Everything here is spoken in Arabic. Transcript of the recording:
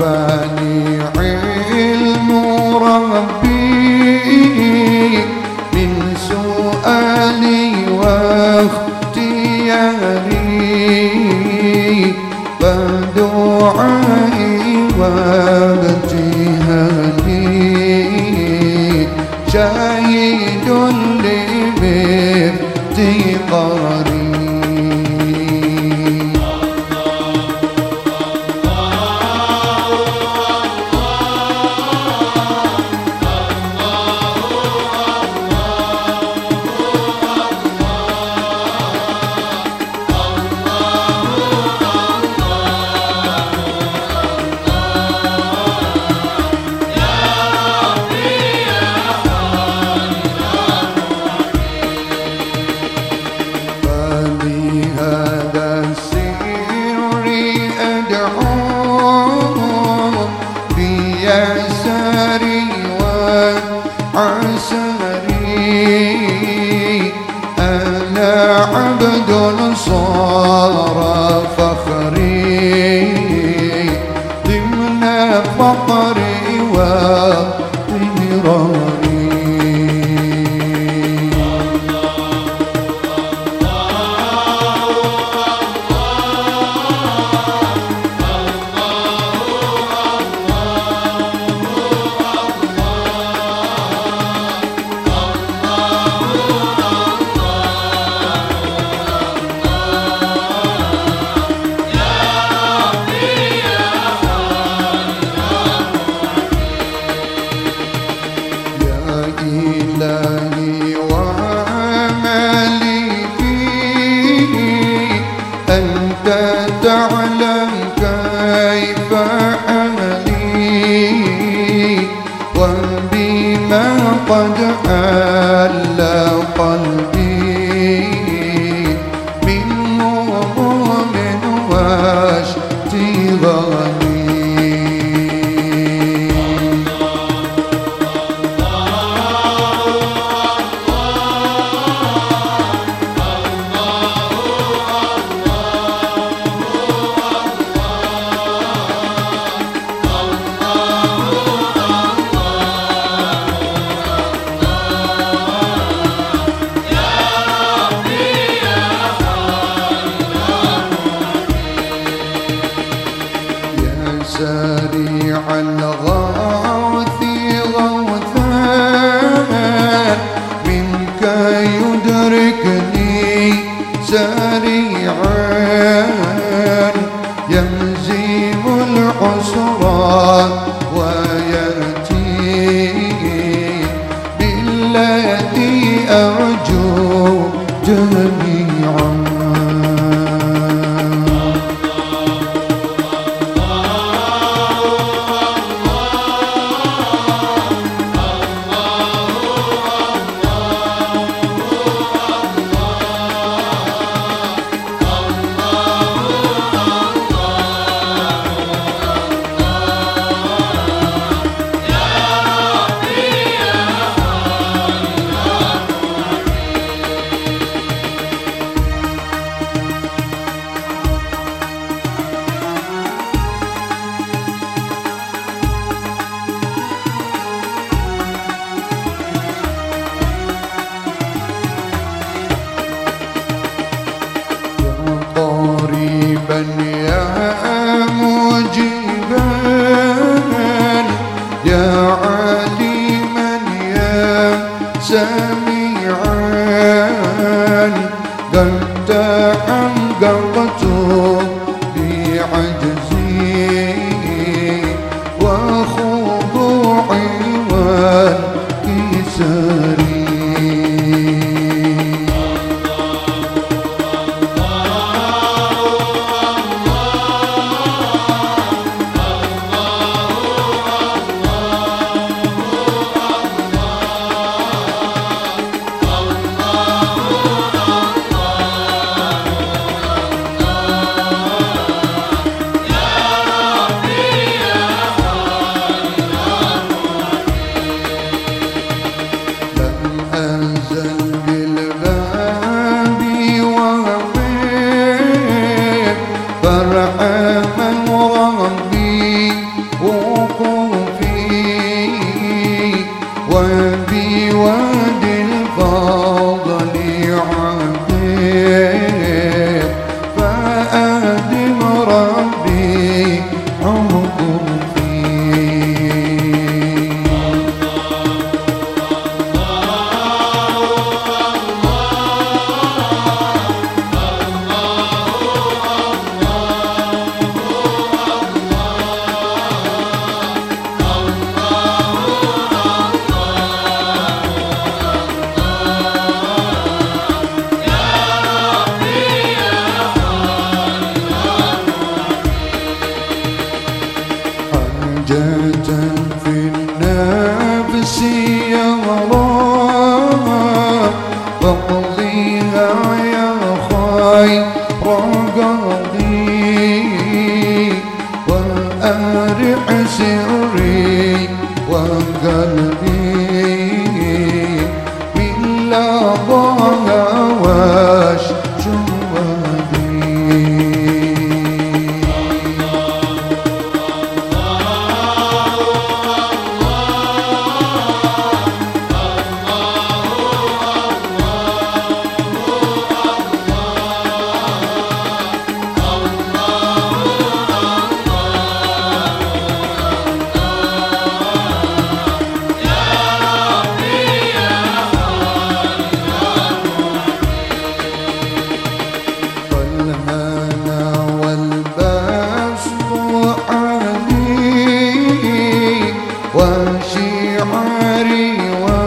بني علم ربي. abandonó. أنت تعلم سريع الغوث غوثا منك يدركني سريعا يمزي العسران جميعا. قد تحققته والأرح سري وقلبي من لظى Mary, one.